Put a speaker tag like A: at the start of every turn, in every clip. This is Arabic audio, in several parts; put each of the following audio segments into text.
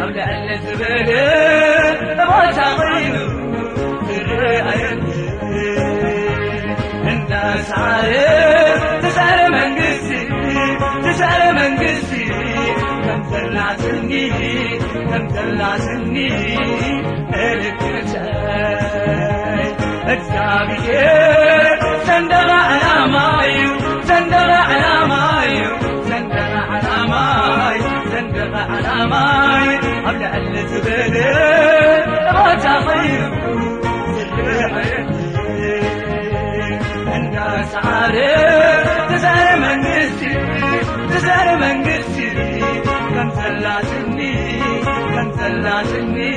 A: أبدأ الزبالة ما تعطينه الناس عارف تسأل منقسي تسأل منقسي كم دلع سني كم دلع سني رجاي أجزابي سندغ على الزبالة ما تعطيه الناس عارف منقسي تسأل منقسي كم سلعتني كم سلعتني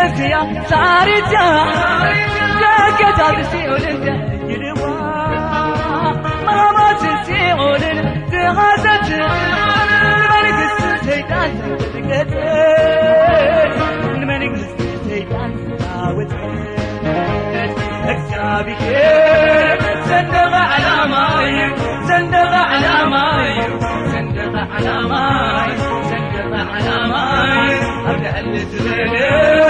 A: صارت لك تغسيل انت يلوى ما ما تسيول تغازت الملك السيدان تلقت الملك السيدان تاوت اكتابي صندق على ماي. صندق على ماي. صندق على ماي. صندق على ماي. أبدأ الزباله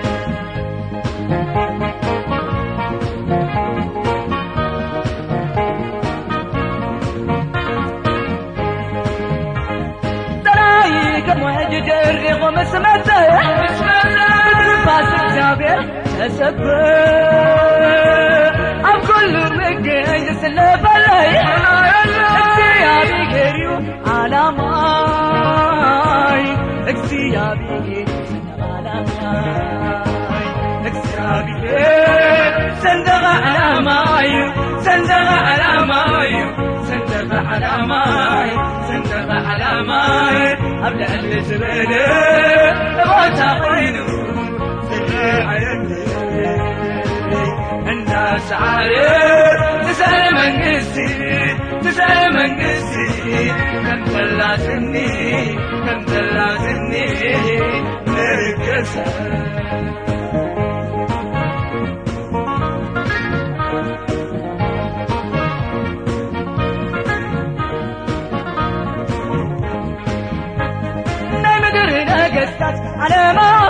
A: تسبب عم كل مجد سلف علي اكسيابي كريو على ماي اكسيابي كريو على ماي اكسيابي صندق على ماي صندق على ماي صندق على ماي صندق على ماي ابدا الزباله ما عارف تسأل من قسي تسأل من قسي كم دلعتني كم دلعتني قصت على ما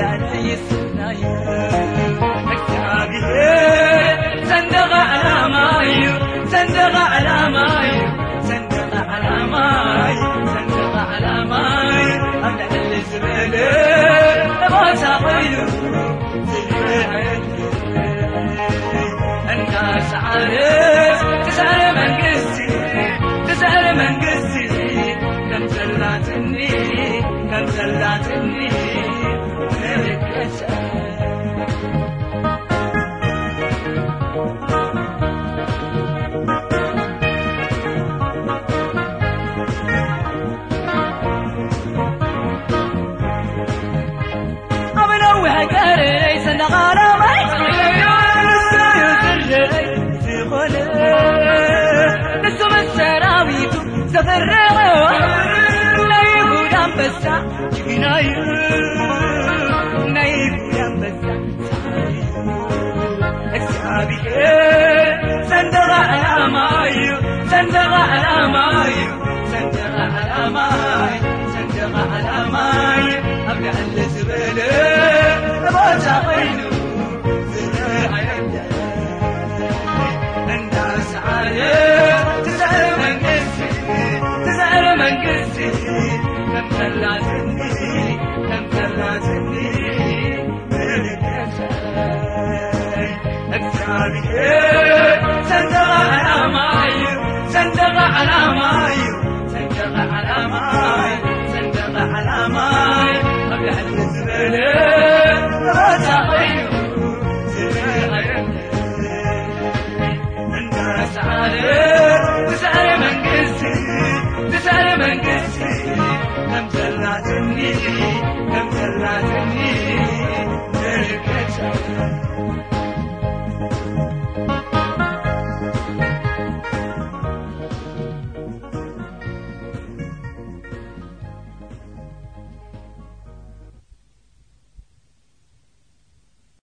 A: على ما على ماي صندق على ماي على ماي ابدا الزباله ما تعطينه الناس عارف تسأل من قسي تسأل من قسي كم دلعتني كم دلعتني ملك أكسابي صندق على ماي صندق على ماي صندق على ماي صندق على ماي الناس عارف